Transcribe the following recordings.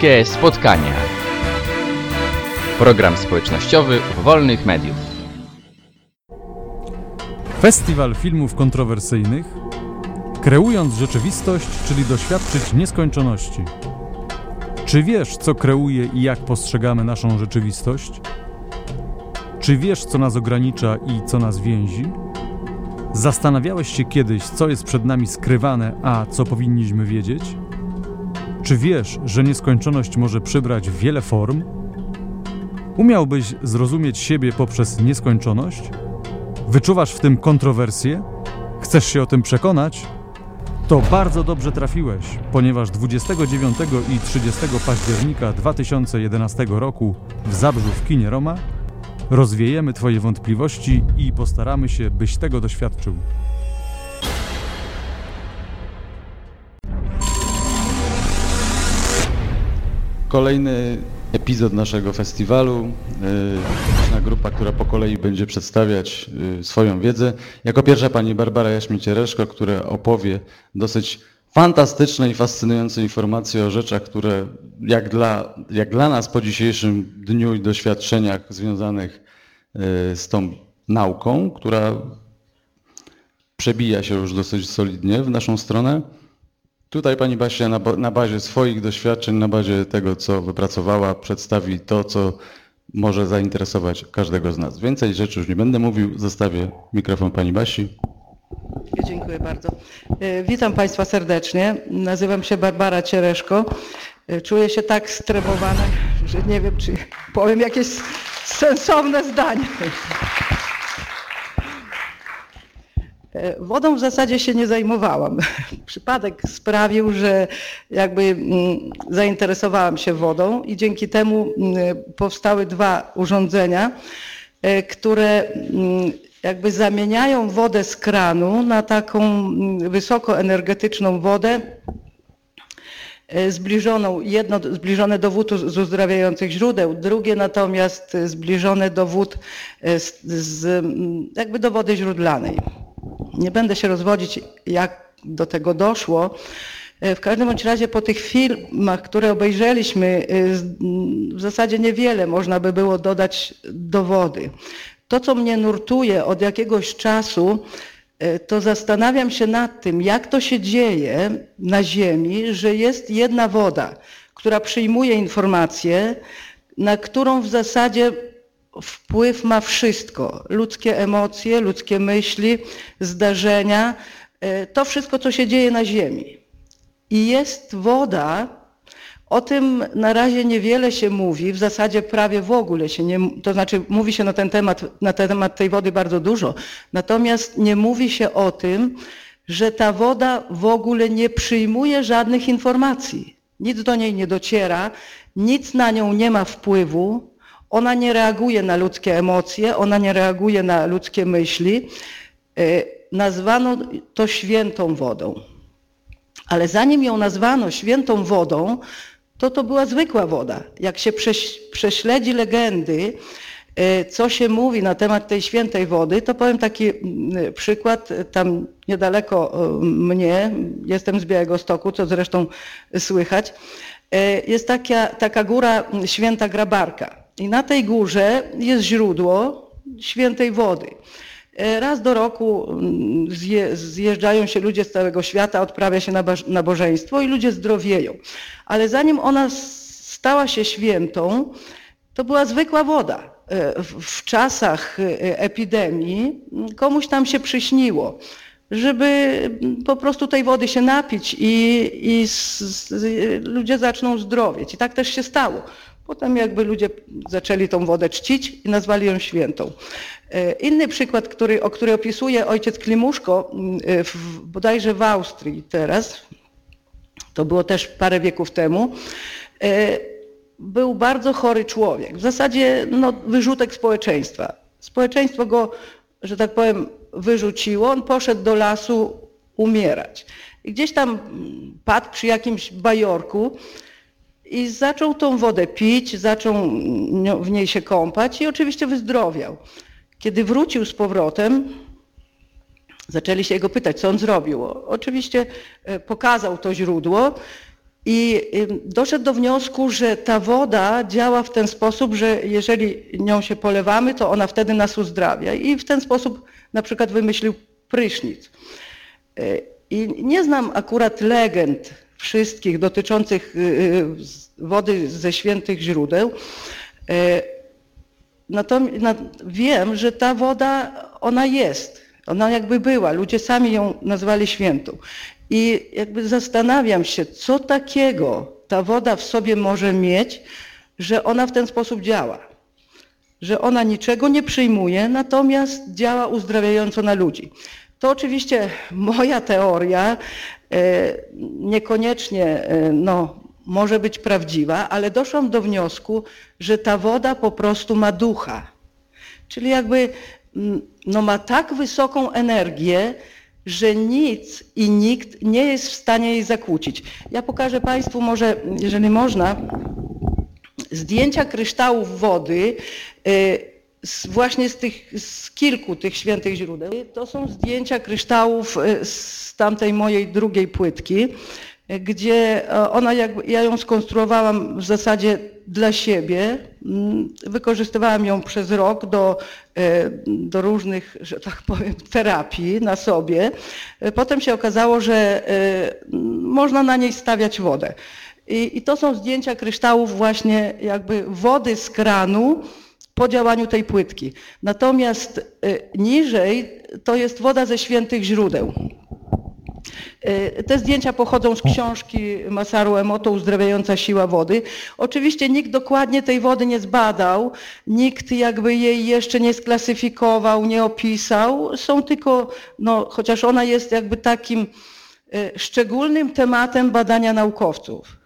Bliskie spotkania. Program społecznościowy wolnych mediów. Festiwal filmów kontrowersyjnych, kreując rzeczywistość, czyli doświadczyć nieskończoności. Czy wiesz, co kreuje i jak postrzegamy naszą rzeczywistość? Czy wiesz, co nas ogranicza i co nas więzi? Zastanawiałeś się kiedyś, co jest przed nami skrywane, a co powinniśmy wiedzieć? Czy wiesz, że nieskończoność może przybrać wiele form? Umiałbyś zrozumieć siebie poprzez nieskończoność? Wyczuwasz w tym kontrowersję? Chcesz się o tym przekonać? To bardzo dobrze trafiłeś, ponieważ 29 i 30 października 2011 roku w Zabrzu w kinie Roma rozwiejemy Twoje wątpliwości i postaramy się, byś tego doświadczył. Kolejny epizod naszego festiwalu. Liczna grupa, która po kolei będzie przedstawiać y, swoją wiedzę. Jako pierwsza pani Barbara Jaśmieciereszko, która opowie dosyć fantastyczne i fascynujące informacje o rzeczach, które jak dla, jak dla nas po dzisiejszym dniu i doświadczeniach związanych y, z tą nauką, która przebija się już dosyć solidnie w naszą stronę. Tutaj pani Basia na, na bazie swoich doświadczeń, na bazie tego, co wypracowała, przedstawi to, co może zainteresować każdego z nas. Więcej rzeczy już nie będę mówił, zostawię mikrofon pani Basi. Dziękuję bardzo. E, Witam Państwa serdecznie. Nazywam się Barbara Ciereszko. E, Czuję się tak stremowana, że nie wiem, czy powiem jakieś sensowne zdanie. E, Wodą w zasadzie się nie zajmowałam. Przypadek sprawił, że jakby mm, zainteresowałam się wodą i dzięki temu mm, powstały dwa urządzenia, e, które mm, jakby zamieniają wodę z kranu na taką wysokoenergetyczną wodę, e, zbliżoną, jedno zbliżone do wód z uzdrawiających źródeł, drugie natomiast zbliżone do wód z, z, jakby do wody źródlanej. Nie będę się rozwodzić, jak do tego doszło. E, W każdym bądź razie po tych filmach, które obejrzeliśmy, e, w zasadzie niewiele można by było dodać do wody. To, co mnie nurtuje od jakiegoś czasu, e, to zastanawiam się nad tym, jak to się dzieje na Ziemi, że jest jedna woda, która przyjmuje informacje, na którą w zasadzie wpływ ma wszystko. Ludzkie emocje, ludzkie myśli, zdarzenia, e, to wszystko, co się dzieje na Ziemi. I jest woda, o tym na razie niewiele się mówi, w zasadzie prawie w ogóle się nie, to znaczy mówi się na ten temat, na ten temat tej wody bardzo dużo, natomiast nie mówi się o tym, że ta woda w ogóle nie przyjmuje żadnych informacji. Nic do niej nie dociera, nic na nią nie ma wpływu, ona nie reaguje na ludzkie emocje, ona nie reaguje na ludzkie myśli. E, Nazwano to świętą wodą. Ale zanim ją nazwano świętą wodą, to to była zwykła woda. Jak się prześ, prześledzi legendy, e, co się mówi na temat tej świętej wody, to powiem taki przykład, e, tam niedaleko mnie, jestem z Białego Stoku, co zresztą słychać, jest taka, taka góra Święta Grabarka. I na tej górze jest źródło świętej wody. E, Raz do roku mm, zje, zjeżdżają się ludzie z całego świata, odprawia się naboż- nabożeństwo i ludzie zdrowieją. Ale zanim ona stała się świętą, to była zwykła woda. E, W, czasach e, epidemii mm, komuś tam się przyśniło, żeby mm, po prostu tej wody się napić i, i ludzie zaczną zdrowieć. I tak też się stało. Potem jakby ludzie zaczęli tą wodę czcić i nazwali ją świętą. E, Inny przykład, który, o który opisuje ojciec Klimuszko, m, e, w, bodajże w Austrii teraz, to było też parę wieków temu, e, był bardzo chory człowiek, w zasadzie no, wyrzutek społeczeństwa. Społeczeństwo go, że tak powiem, wyrzuciło, on poszedł do lasu umierać. I gdzieś tam mm, padł przy jakimś bajorku i zaczął tą wodę pić, zaczął w niej się kąpać i oczywiście wyzdrowiał. Kiedy wrócił z powrotem, zaczęli się jego pytać, co on zrobił. Oczywiście e, pokazał to źródło I doszedł do wniosku, że ta woda działa w ten sposób, że jeżeli nią się polewamy, to ona wtedy nas uzdrawia. I w ten sposób na przykład wymyślił prysznic. I nie znam akurat legend wszystkich dotyczących wody ze świętych źródeł. Natomiast wiem, że ta woda, ona jest. Ona jakby była. Ludzie sami ją nazwali świętą. I jakby zastanawiam się, co takiego ta woda w sobie może mieć, że ona w ten sposób działa. Że ona niczego nie przyjmuje, natomiast działa uzdrawiająco na ludzi. To oczywiście moja teoria, niekoniecznie no, może być prawdziwa, ale doszłam do wniosku, że ta woda po prostu ma ducha. Czyli jakby no, ma tak wysoką energię, że nic i nikt nie jest w stanie jej zakłócić. Ja pokażę Państwu może, jeżeli można, zdjęcia kryształów wody z, właśnie z, tych, z kilku tych świętych źródeł. To są zdjęcia kryształów z tamtej mojej drugiej płytki, gdzie ona, jak, ja ją skonstruowałam w zasadzie dla siebie. Wykorzystywałam ją przez rok do, do różnych, że tak powiem, terapii na sobie. Potem się okazało, że można na niej stawiać wodę. I, I to są zdjęcia kryształów właśnie jakby wody z kranu, po działaniu tej płytki. Natomiast niżej to jest woda ze świętych źródeł. Te zdjęcia pochodzą z książki Masaru Emoto Uzdrawiająca siła wody. Oczywiście nikt dokładnie tej wody nie zbadał, nikt jakby jej jeszcze nie sklasyfikował, nie opisał. Są tylko, no, chociaż ona jest jakby takim szczególnym tematem badania naukowców.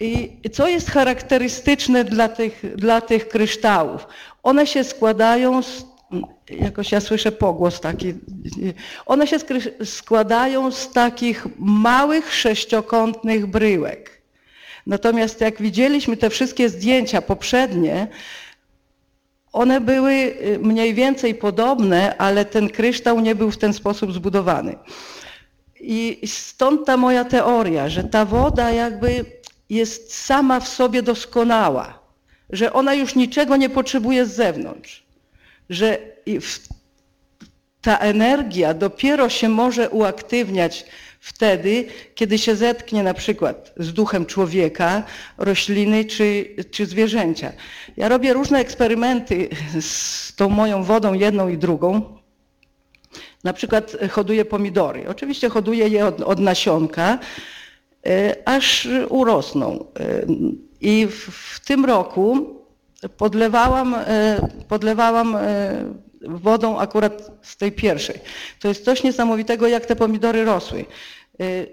I co jest charakterystyczne dla tych, dla tych kryształów? One się składają z, jakoś ja słyszę pogłos taki, one się składają z takich małych sześciokątnych bryłek. Natomiast jak widzieliśmy te wszystkie zdjęcia poprzednie, one były mniej więcej podobne, ale ten kryształ nie był w ten sposób zbudowany. I stąd ta moja teoria, że ta woda jakby jest sama w sobie doskonała, że ona już niczego nie potrzebuje z zewnątrz, że ta energia dopiero się może uaktywniać wtedy, kiedy się zetknie na przykład z duchem człowieka, rośliny czy, czy zwierzęcia. Ja robię różne eksperymenty z tą moją wodą, jedną i drugą. Na przykład hoduję pomidory. Oczywiście hoduję je od, od nasionka, aż urosną. I w, w tym roku podlewałam, podlewałam wodą akurat z tej pierwszej. To jest coś niesamowitego, jak te pomidory rosły.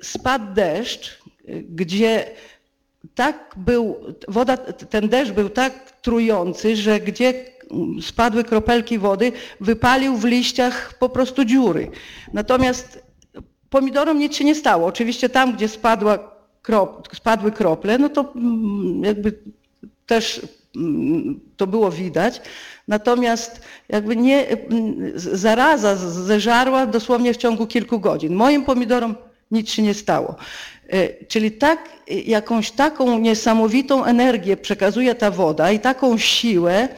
Spadł deszcz, gdzie tak był, woda, ten deszcz był tak trujący, że gdzie spadły kropelki wody, wypalił w liściach po prostu dziury. Natomiast Pomidorom nic się nie stało. Oczywiście tam, gdzie spadła krop, spadły krople, no to mm, jakby też mm, to było widać. Natomiast jakby nie, mm, zaraza zeżarła dosłownie w ciągu kilku godzin. Moim pomidorom nic się nie stało. E, czyli tak, jakąś taką niesamowitą energię przekazuje ta woda i taką siłę,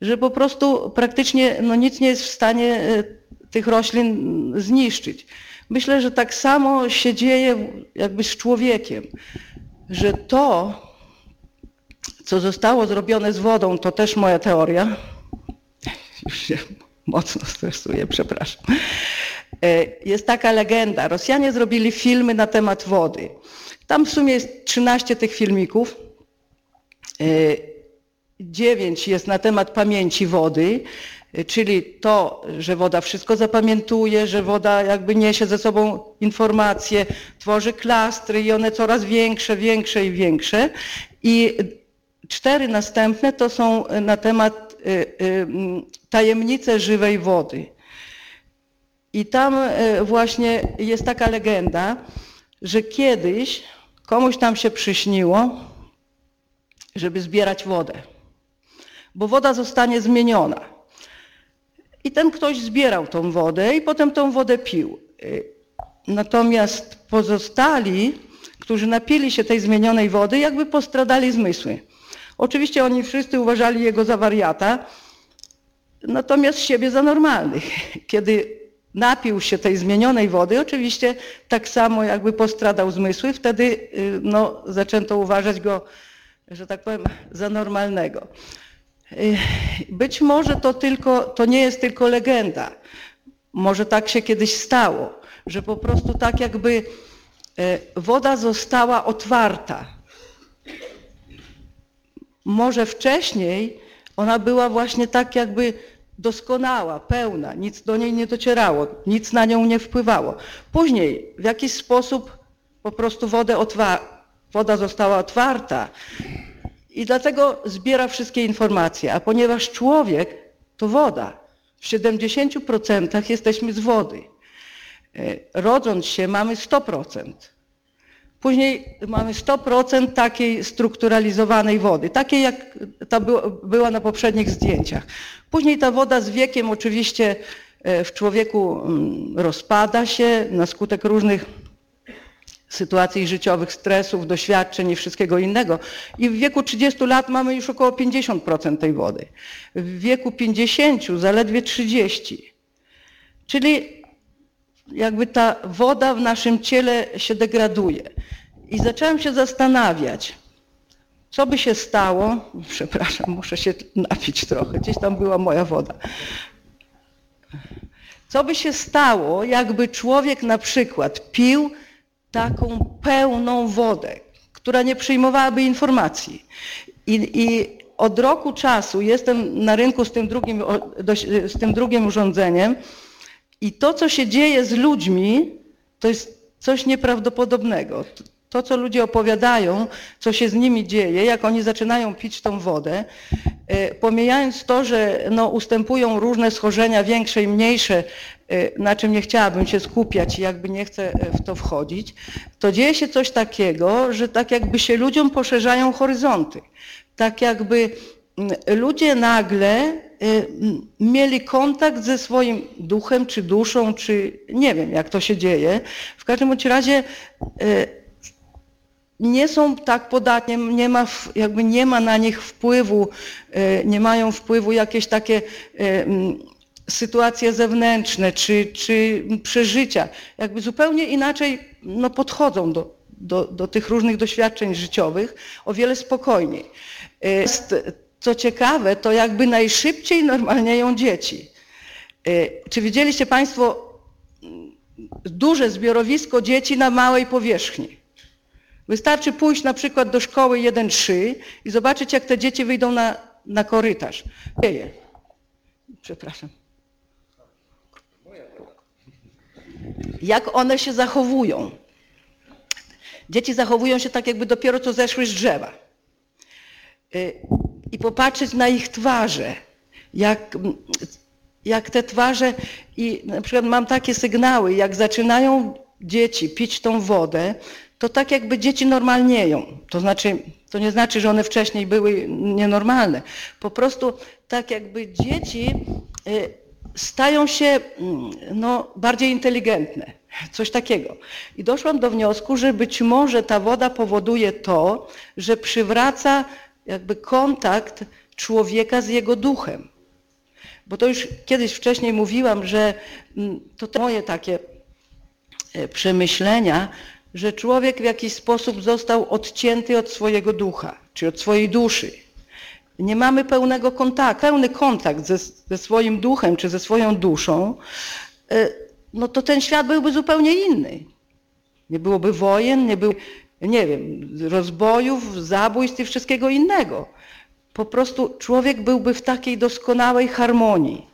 że po prostu praktycznie no, nic nie jest w stanie e, tych roślin zniszczyć. Myślę, że tak samo się dzieje jakby z człowiekiem, że to, co zostało zrobione z wodą, to też moja teoria. Już się mocno stresuję, przepraszam. E, jest taka legenda. Rosjanie zrobili filmy na temat wody. Tam w sumie jest 13 tych filmików. E, dziewięć jest na temat pamięci wody, czyli to, że woda wszystko zapamiętuje, że woda jakby niesie ze sobą informacje, tworzy klastry i one coraz większe, większe i większe. I cztery następne to są na temat y, y, tajemnice żywej wody. I tam y, właśnie jest taka legenda, że kiedyś komuś tam się przyśniło, żeby zbierać wodę, bo woda zostanie zmieniona. I ten ktoś zbierał tą wodę i potem tą wodę pił. Natomiast pozostali, którzy napili się tej zmienionej wody, jakby postradali zmysły. Oczywiście oni wszyscy uważali jego za wariata, natomiast siebie za normalnych. Kiedy napił się tej zmienionej wody, oczywiście tak samo jakby postradał zmysły, wtedy y, no, zaczęto uważać go, że tak powiem, za normalnego. Y, być może to, tylko, to nie jest tylko legenda. Może tak się kiedyś stało, że po prostu tak jakby y, woda została otwarta. Może wcześniej ona była właśnie tak jakby doskonała, pełna, nic do niej nie docierało, nic na nią nie wpływało. Później w jakiś sposób po prostu woda została otwarta i dlatego zbiera wszystkie informacje. A ponieważ człowiek to woda, w 70% jesteśmy z wody. E, rodząc się mamy 100%. Później mamy 100% takiej strukturalizowanej wody, takiej jak ta była na poprzednich zdjęciach. Później ta woda z wiekiem oczywiście e, w człowieku mm, rozpada się na skutek różnych sytuacji życiowych, stresów, doświadczeń i wszystkiego innego. I w wieku 30 lat mamy już około 50% tej wody. W wieku 50 zaledwie 30. Czyli jakby ta woda w naszym ciele się degraduje. I zacząłem się zastanawiać, co by się stało, przepraszam, muszę się napić trochę, gdzieś tam była moja woda. Co by się stało, jakby człowiek na przykład pił taką pełną wodę, która nie przyjmowałaby informacji. I, i od roku czasu jestem na rynku z tym, drugim, z tym drugim urządzeniem i to, co się dzieje z ludźmi, to jest coś nieprawdopodobnego. To, co ludzie opowiadają, co się z nimi dzieje, jak oni zaczynają pić tą wodę, e, pomijając to, że no, ustępują różne schorzenia, większe i mniejsze, e, na czym nie chciałabym się skupiać i jakby nie chcę e, w to wchodzić, to dzieje się coś takiego, że tak jakby się ludziom poszerzają horyzonty. Tak jakby ludzie nagle mieli kontakt ze swoim duchem, czy duszą, czy nie wiem, jak to się dzieje. W każdym bądź razie nie są tak podatni, nie ma, jakby nie ma na nich wpływu, e, nie mają wpływu jakieś takie e, sytuacje zewnętrzne czy, czy przeżycia. Jakby zupełnie inaczej no, podchodzą do, do, do tych różnych doświadczeń życiowych, o wiele spokojniej. E, co ciekawe, to jakby najszybciej normalnieją dzieci. Czy widzieliście Państwo duże zbiorowisko dzieci na małej powierzchni? Wystarczy pójść na przykład do szkoły 1-3 i zobaczyć, jak te dzieci wyjdą na, na korytarz. Dzieje. Przepraszam. Jak one się zachowują. Dzieci zachowują się tak, jakby dopiero co zeszły z drzewa. Y, I popatrzeć na ich twarze, jak, jak te twarze, i na przykład mam takie sygnały, jak zaczynają dzieci pić tą wodę, to tak jakby dzieci normalnieją. To znaczy, to nie znaczy, że one wcześniej były nienormalne. Po prostu tak jakby dzieci y, stają się mm, no, bardziej inteligentne. Coś takiego. I doszłam do wniosku, że być może ta woda powoduje to, że przywraca jakby kontakt człowieka z jego duchem. Bo to już kiedyś wcześniej mówiłam, że mm, to moje takie e, przemyślenia, że człowiek w jakiś sposób został odcięty od swojego ducha, czy od swojej duszy. Nie mamy pełnego kontaktu, pełny kontakt ze, ze swoim duchem, czy ze swoją duszą, e, no to ten świat byłby zupełnie inny. Nie byłoby wojen, nie było, nie wiem, rozbojów, zabójstw i wszystkiego innego. Po prostu człowiek byłby w takiej doskonałej harmonii.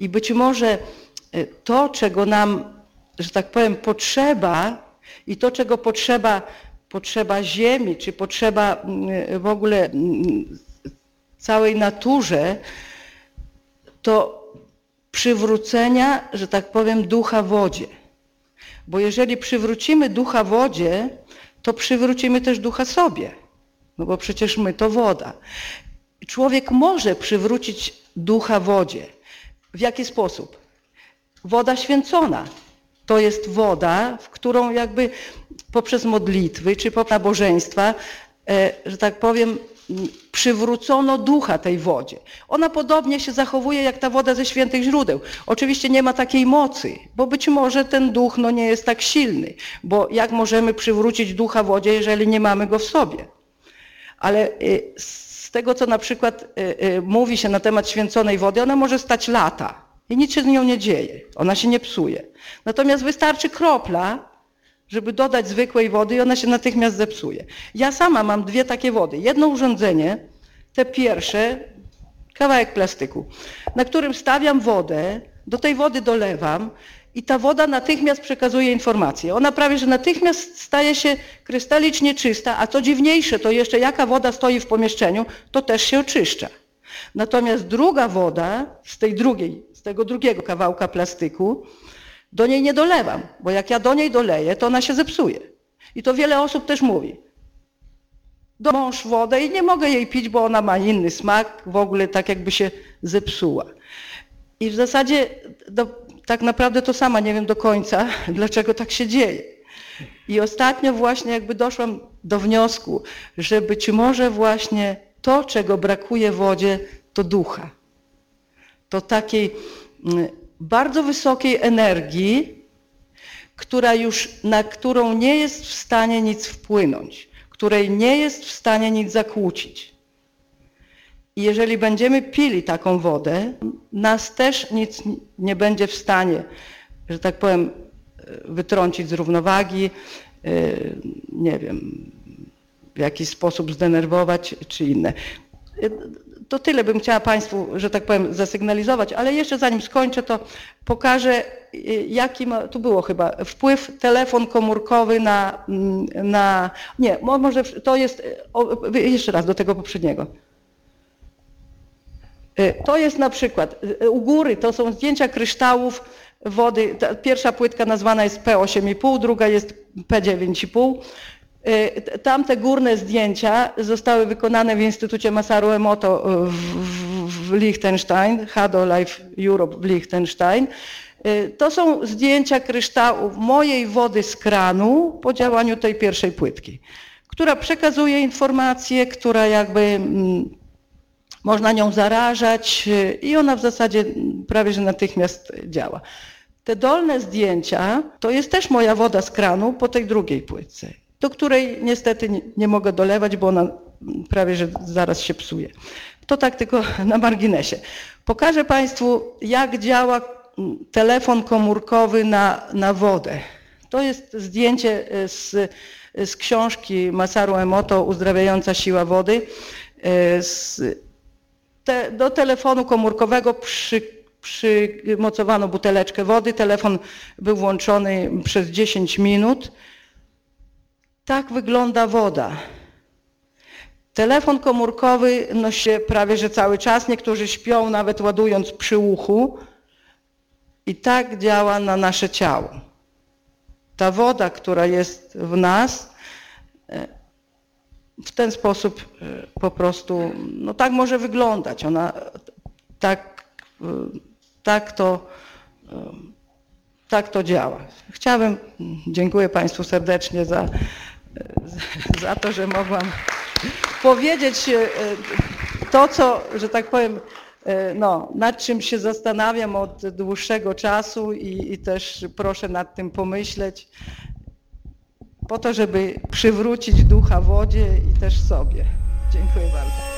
I być może e, to, czego nam, że tak powiem, potrzeba, i to, czego potrzeba, potrzeba ziemi, czy potrzeba mm, w ogóle mm, całej naturze, to przywrócenia, że tak powiem, ducha wodzie. Bo jeżeli przywrócimy ducha wodzie, to przywrócimy też ducha sobie. No bo przecież my to woda. Człowiek może przywrócić ducha wodzie. W jaki sposób? Woda święcona to jest woda, w którą jakby poprzez modlitwy czy poprzez nabożeństwa, e, że tak powiem, przywrócono ducha tej wodzie. Ona podobnie się zachowuje jak ta woda ze świętych źródeł. Oczywiście nie ma takiej mocy, bo być może ten duch no, nie jest tak silny, bo jak możemy przywrócić ducha wodzie, jeżeli nie mamy go w sobie? Ale y, z tego, co na przykład y, mówi się na temat święconej wody, ona może stać lata i nic się z nią nie dzieje. Ona się nie psuje. Natomiast wystarczy kropla, żeby dodać zwykłej wody i ona się natychmiast zepsuje. Ja sama mam dwie takie wody. Jedno urządzenie, te pierwsze, kawałek plastyku, na którym stawiam wodę, do tej wody dolewam i ta woda natychmiast przekazuje informacje. Ona prawie, że natychmiast staje się krystalicznie czysta, a co dziwniejsze, to jeszcze jaka woda stoi w pomieszczeniu, to też się oczyszcza. Natomiast druga woda z tej drugiej, z tego drugiego kawałka plastyku, do niej nie dolewam, bo jak ja do niej doleję, to ona się zepsuje. I to wiele osób też mówi. Do mąż wodę i nie mogę jej pić, bo ona ma inny smak, w ogóle tak jakby się zepsuła. I w zasadzie do, tak naprawdę to sama nie wiem do końca, dlaczego tak się dzieje. I ostatnio właśnie jakby doszłam do wniosku, że być może właśnie to, czego brakuje wodzie, to ducha. To takiej mm, bardzo wysokiej energii, która już, na którą nie jest w stanie nic wpłynąć, której nie jest w stanie nic zakłócić. I jeżeli będziemy pili taką wodę, nas też nic nie będzie w stanie, że tak powiem, wytrącić z równowagi, e, nie wiem, w jakiś sposób zdenerwować czy inne to tyle bym chciała Państwu, że tak powiem, zasygnalizować, ale jeszcze zanim skończę, to pokażę, y, jaki ma, tu było chyba, wpływ telefon komórkowy na, mm, na nie, może to jest, o, jeszcze raz do tego poprzedniego. Y, to jest na przykład, y, u góry to są zdjęcia kryształów wody, pierwsza płytka nazwana jest P8,5, druga jest P9,5. Y, tamte górne zdjęcia zostały wykonane w Instytucie Masaru Emoto w, w, w Liechtenstein, Hado Life Europe w Liechtenstein. Y, to są zdjęcia kryształów mojej wody z kranu po działaniu tej pierwszej płytki, która przekazuje informacje, która jakby mm, można nią zarażać y, i ona w zasadzie prawie że natychmiast działa. Te dolne zdjęcia to jest też moja woda z kranu po tej drugiej płytce do której niestety nie, mogę dolewać, bo ona prawie że zaraz się psuje. To tak tylko na marginesie. Pokażę Państwu, jak działa telefon komórkowy na, na wodę. To jest zdjęcie z, z książki Masaru Emoto Uzdrawiająca siła wody. Z, te, do telefonu komórkowego przy, przymocowano buteleczkę wody. Telefon był włączony przez 10 minut. Tak wygląda woda. Telefon komórkowy nosi się prawie że cały czas. Niektórzy śpią nawet ładując przy uchu. I tak działa na nasze ciało. Ta woda, która jest w nas, e, w ten sposób e, po prostu, no tak może wyglądać. Ona tak, e, tak to tak to działa. Chciałabym, dziękuję Państwu serdecznie za, za to, że mogłam powiedzieć e, to, co, że tak powiem, e, no, nad czym się zastanawiam od dłuższego czasu i, i też proszę nad tym pomyśleć, po to, żeby przywrócić ducha wodzie i też sobie. Dziękuję bardzo.